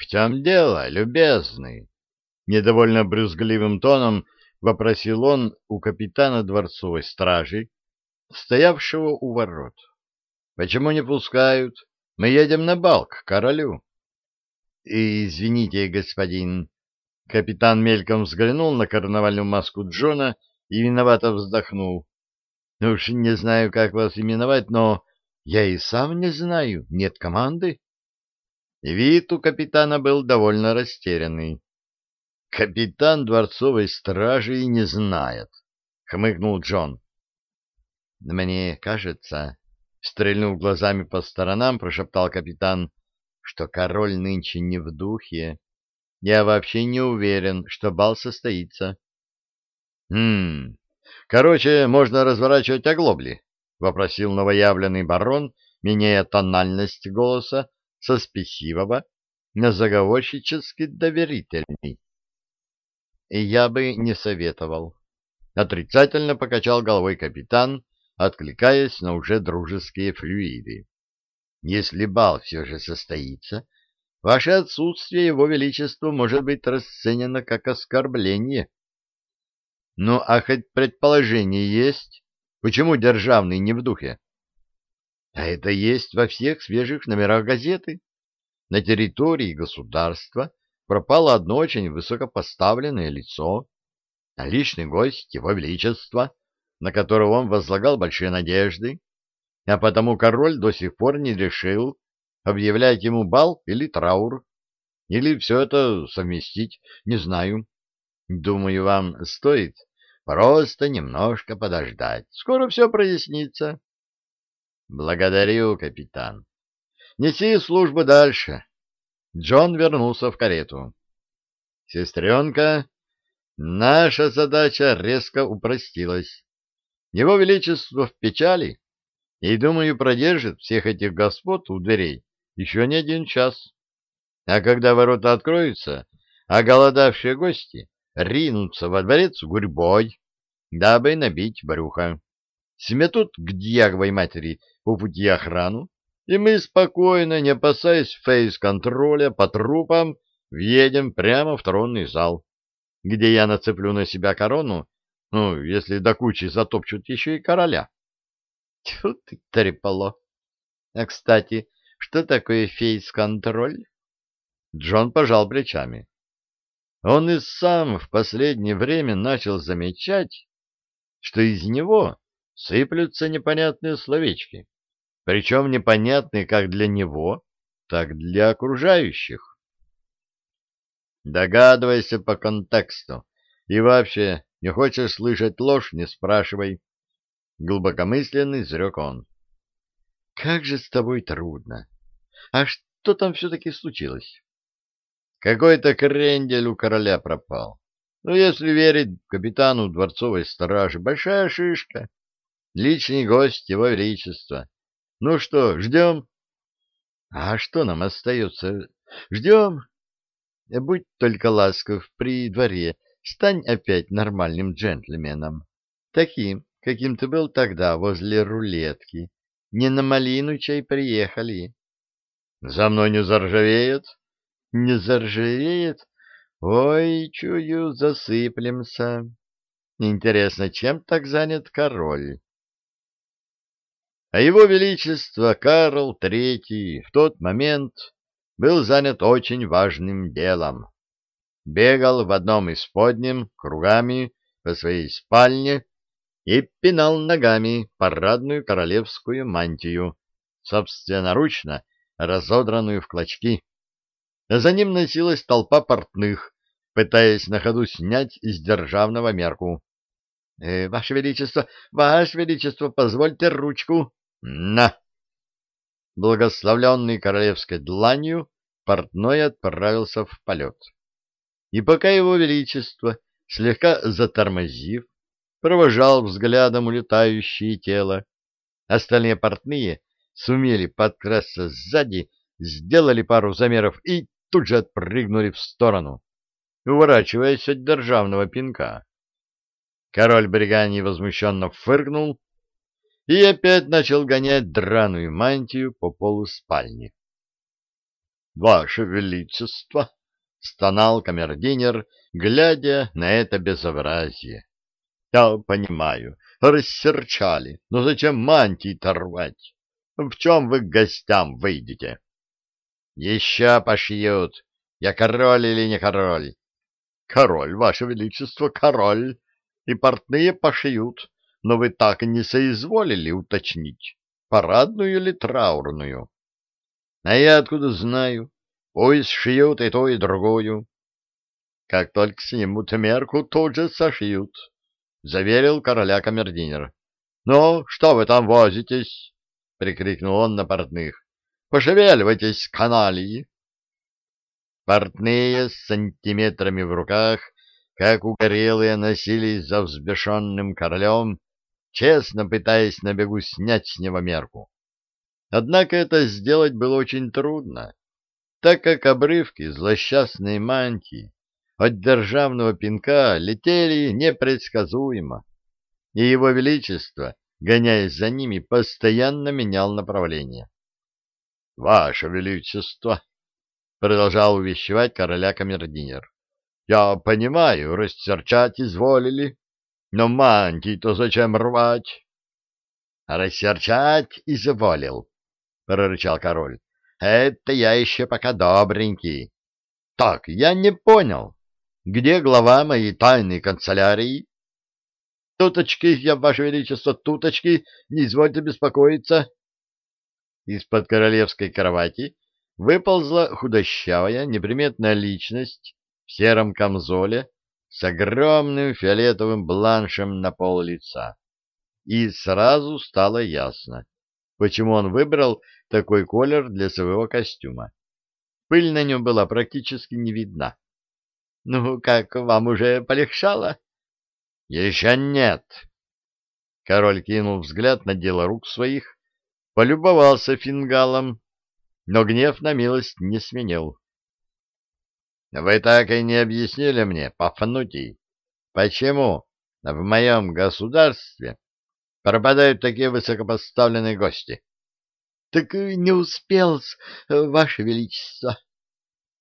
В чем дело, любезный? Недовольно брюзгливым тоном вопросил он у капитана дворцовой стражи, стоявшего у ворот. Почему не пускают? Мы едем на бал к королю. Извините, господин. Капитан мельком взглянул на карнавальную маску Джона и виновато вздохнул. Уж не знаю, как вас именовать, но я и сам не знаю, нет команды. Вид у капитана был довольно растерянный. Капитан дворцовой стражи и не знает, хмыкнул Джон. Мне кажется, стрельнув глазами по сторонам, прошептал капитан, что король нынче не в духе. Я вообще не уверен, что бал состоится. Хм. Короче, можно разворачивать оглобли, вопросил новоявленный барон, меняя тональность голоса со спесивого на заговорщически доверительный. Я бы не советовал. Отрицательно покачал головой капитан, откликаясь на уже дружеские флюиды. Если бал все же состоится, ваше отсутствие его величества может быть расценено как оскорбление. Ну, а хоть предположение есть, почему державный не в духе? А это есть во всех свежих номерах газеты. На территории государства пропало одно очень высокопоставленное лицо, а личный гость его величества, на которого он возлагал большие надежды, а потому король до сих пор не решил, объявлять ему бал или траур, или все это совместить, не знаю. Думаю, вам стоит просто немножко подождать. Скоро все прояснится. Благодарю, капитан. Неси службу дальше. Джон вернулся в карету. Сестренка, наша задача резко упростилась. Его Величество в печали, и, думаю, продержит всех этих господ у дверей еще не один час. А когда ворота откроются, оголодавшие гости ринутся во дворец гурьбой, дабы набить брюхо. Сметут к дьяговой матери по пути охрану, и мы спокойно, не опасаясь фейс-контроля по трупам, въедем прямо в тронный зал, где я нацеплю на себя корону, ну, если до кучи затопчут еще и короля. Тьфу ты, трепало. А, кстати, что такое фейс-контроль? Джон пожал плечами. Он и сам в последнее время начал замечать, что из него сыплются непонятные словечки, причем непонятные как для него, так для окружающих. Догадывайся по контексту, и вообще, не хочешь слышать ложь, не спрашивай. Глубокомысленный изрек он. Как же с тобой трудно. А что там все-таки случилось? Какой-то крендель у короля пропал. Ну, если верить капитану дворцовой стражи, большая шишка. Личный гость его величества. Ну что, ждем? А что нам остается? Ждем. Будь только ласков при дворе, стань опять нормальным джентльменом. Таким, каким ты был тогда возле рулетки. Не на малину чай приехали. За мной не заржавеет? Не заржавеет? Ой, чую, засыплемся. Интересно, чем так занят король? А его величество Карл III в тот момент был занят очень важным делом. Бегал в одном из подним кругами по своей спальне и пинал ногами парадную королевскую мантию, собственноручно разодранную в клочки. За ним носилась толпа портных, пытаясь на ходу снять из державного мерку. «Э, — Ваше Величество, Ваше Величество, позвольте ручку. На! Благословленный королевской дланью, портной отправился в полет. И пока его величество, слегка затормозив, провожал взглядом улетающее тело, остальные портные сумели подкрасться сзади, сделали пару замеров и тут же отпрыгнули в сторону, уворачиваясь от державного пинка. Король Бриганий возмущенно фыркнул и опять начал гонять драную мантию по полу спальни. — Ваше Величество! — стонал камердинер, глядя на это безобразие. — Я понимаю, рассерчали, но зачем мантии-то рвать? В чем вы к гостям выйдете? — Еще пошьют. Я король или не король? — Король, Ваше Величество, король. И портные пошьют, но вы так и не соизволили уточнить, парадную или траурную. А я откуда знаю? Пусть шьют и то, и другую. Как только снимут мерку, тут же сошьют, — заверил короля камердинер. — Ну, что вы там возитесь? — прикрикнул он на портных. — Пошевеливайтесь, каналии! Портные с сантиметрами в руках, как угорелые, носились за взбешенным королем, честно пытаясь на бегу снять с него мерку. Однако это сделать было очень трудно, так как обрывки злосчастной мантии от державного пинка летели непредсказуемо, и его величество, гоняясь за ними, постоянно менял направление. — Ваше величество! — продолжал увещевать короля камердинер. — Я понимаю, растерчать изволили, но мантии-то зачем рвать? — Растерчать изволил, — прорычал король. — Это я еще пока добренький. — Так, я не понял. Где глава моей тайной канцелярии? — Туточки, я, ваше величество, туточки, не извольте беспокоиться. Из-под королевской кровати выползла худощавая, неприметная личность в сером камзоле с огромным фиолетовым бланшем на пол лица. И сразу стало ясно, почему он выбрал такой колер для своего костюма. Пыль на нем была практически не видна. — Ну, как, вам уже полегчало? — Еще нет. Король кинул взгляд на дело рук своих, полюбовался фингалом, но гнев на милость не сменил. — Вы так и не объяснили мне, Пафнутий, почему в моем государстве пропадают такие высокопоставленные гости? — Так не успел, Ваше Величество.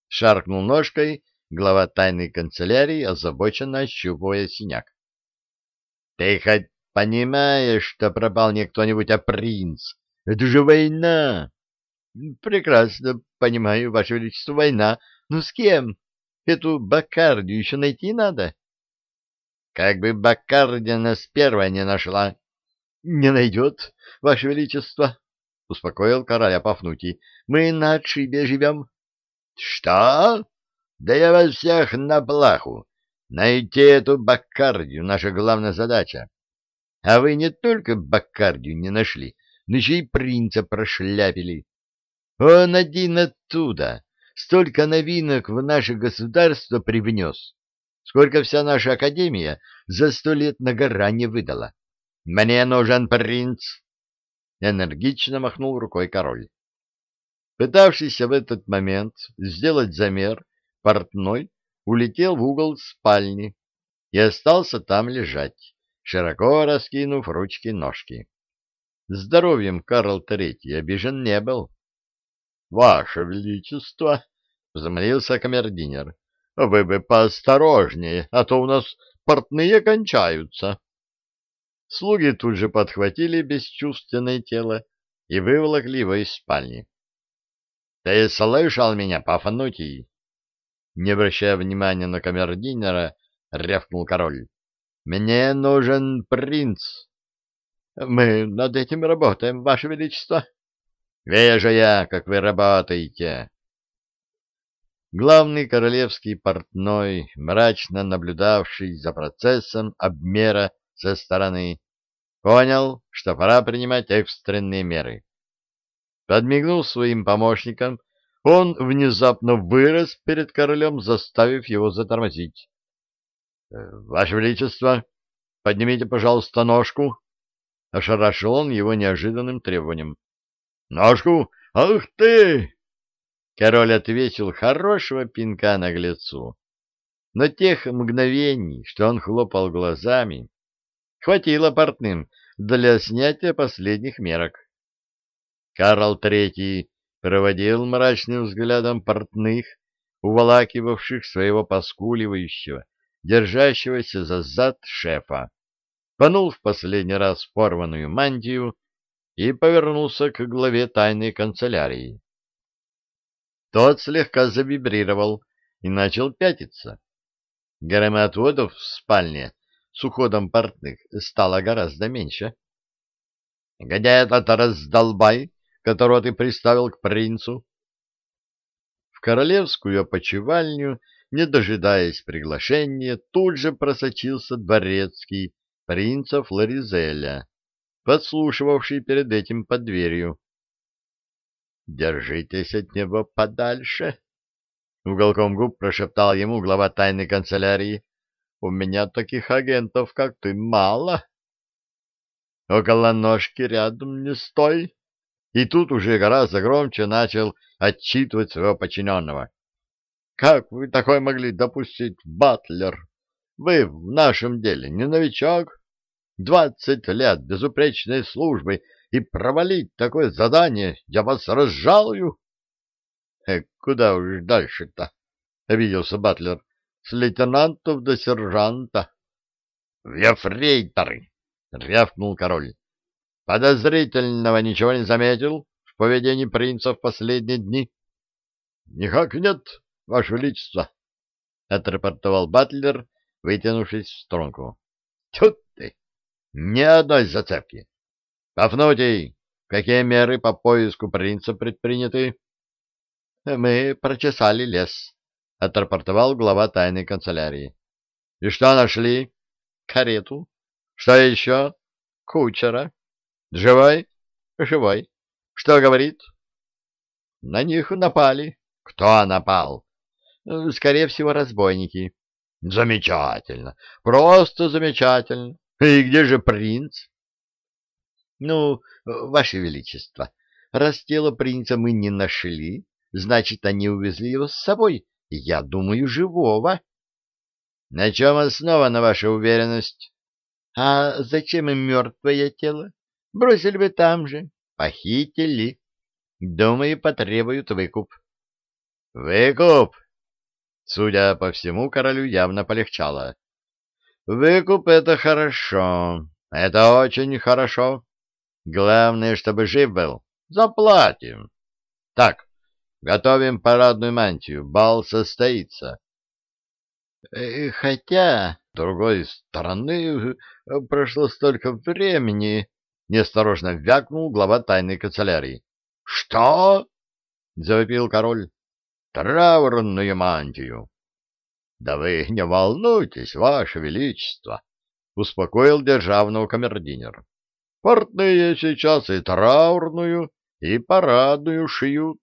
Шаркнул ножкой глава тайной канцелярии, озабоченно ощупывая синяк. — Ты хоть понимаешь, что пропал не кто-нибудь, а принц? Это же война! — Прекрасно понимаю, Ваше Величество, война. Ну с кем? Эту Бакардию еще найти надо? — Как бы Бакардия нас первая не нашла. — Не найдет, Ваше Величество, — успокоил короля Пафнутий. — Мы на отшибе живем. — Что? Да я вас всех на плаху. Найти эту Баккардию — наша главная задача. А вы не только Баккардию не нашли, но еще и принца прошляпили. Он один оттуда столько новинок в наше государство привнес, сколько вся наша академия за сто лет на гора не выдала. Мне нужен принц. Энергично махнул рукой король. Пытавшийся в этот момент сделать замер, портной улетел в угол спальни и остался там лежать, широко раскинув ручки-ножки. Здоровьем Карл Третий обижен не был. — Ваше Величество, — взмолился камердинер, — вы бы поосторожнее, а то у нас портные кончаются. Слуги тут же подхватили бесчувственное тело и выволокли его из спальни. — Ты слышал меня, Пафнутий? Не обращая внимания на камердинера, рявкнул король. — Мне нужен принц. — Мы над этим работаем, Ваше Величество. — Вижу я, как вы работаете. Главный королевский портной, мрачно наблюдавший за процессом обмера со стороны, понял, что пора принимать экстренные меры. Подмигнул своим помощникам, он внезапно вырос перед королем, заставив его затормозить. — Ваше Величество, поднимите, пожалуйста, ножку. Ошарашил он его неожиданным требованием. Ножку? Ах ты! Король ответил хорошего пинка наглецу. Но тех мгновений, что он хлопал глазами, хватило портным для снятия последних мерок. Карл Третий проводил мрачным взглядом портных, уволакивавших своего поскуливающего, держащегося за зад шефа, панул в последний раз порванную мантию и повернулся к главе тайной канцелярии. Тот слегка завибрировал и начал пятиться. Громоотводов в спальне с уходом портных стало гораздо меньше. — Где этот раздолбай, которого ты приставил к принцу? В королевскую опочивальню, не дожидаясь приглашения, тут же просочился дворецкий принца Флоризеля, подслушивавший перед этим под дверью. «Держитесь от него подальше!» Уголком губ прошептал ему глава тайной канцелярии. «У меня таких агентов, как ты, мало!» «Около ножки рядом не стой!» И тут уже гораздо громче начал отчитывать своего подчиненного. «Как вы такое могли допустить, Батлер? Вы в нашем деле не новичок? Двадцать лет безупречной службы и провалить такое задание я вас разжалую. «Э, — Куда уж дальше-то? — обиделся Батлер. — С лейтенантов до сержанта. — В ефрейторы! — рявкнул король. — Подозрительного ничего не заметил в поведении принца в последние дни? — Никак нет, ваше величество, — отрапортовал Батлер, вытянувшись в Тут ты! Ни одной зацепки. Пафнутий, какие меры по поиску принца предприняты? Мы прочесали лес, отрапортовал глава тайной канцелярии. И что нашли? Карету. Что еще? Кучера. Живой? Живой. Что говорит? На них напали. Кто напал? Скорее всего, разбойники. Замечательно. Просто замечательно. И где же принц? Ну, ваше величество, раз тело принца мы не нашли, Значит, они увезли его с собой, я думаю, живого. На чем основана ваша уверенность? А зачем им мертвое тело? Бросили бы там же, похитили. Думаю, потребуют выкуп. Выкуп? Судя по всему, королю явно полегчало. Выкуп — это хорошо, это очень хорошо. Главное, чтобы жив был. Заплатим. Так, Готовим парадную мантию. Бал состоится. Э, хотя, с другой стороны, э, прошло столько времени, неосторожно вякнул глава тайной канцелярии. — Что? — завопил король. — Траурную мантию. — Да вы не волнуйтесь, ваше величество, — успокоил державного камердинер. — Портные сейчас и траурную, и парадную шьют.